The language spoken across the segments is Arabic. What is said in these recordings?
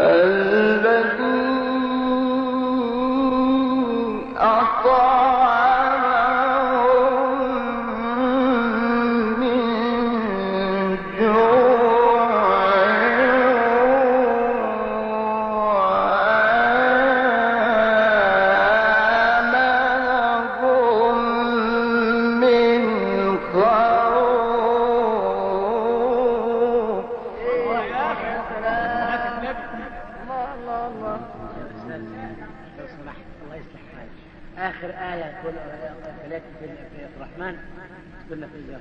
الذي أطعمهم لو سمحت الله. يصلح حالك آخر آية تقول قلت في في الرحمن قلنا في الجزاء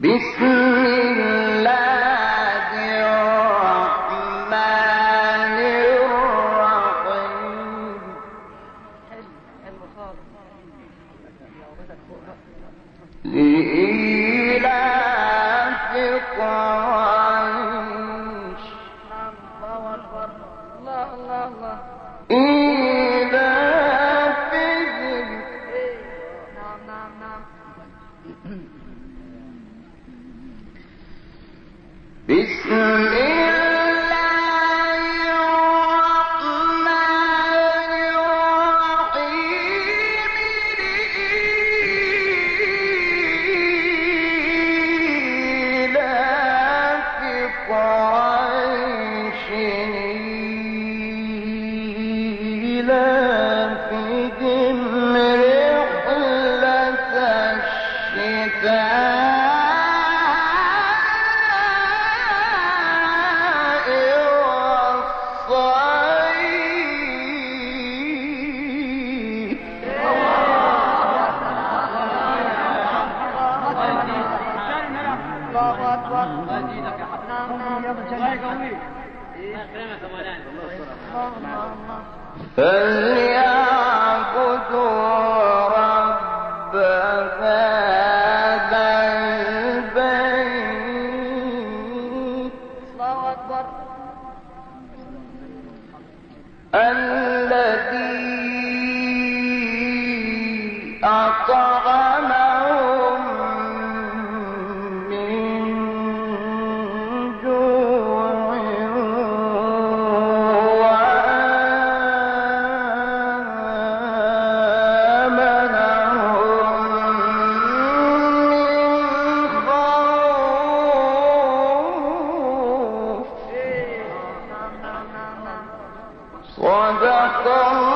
بسم الله الرحمن الرحيم. قريش والصيف خوف صدق